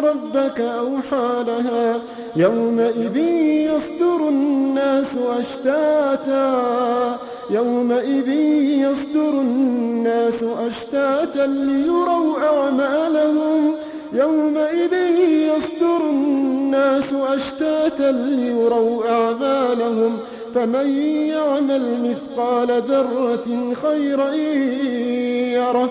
ربك أوحى لها. يومئذ يصدر الناس أشتاتا. يومئذ يصدر الناس أشتاتا ليروا أعمالهم. يومئذ يصدر الناس أشتاتا ليروا أعمالهم. فمن يعمل مثقال ذرة خيرا يره.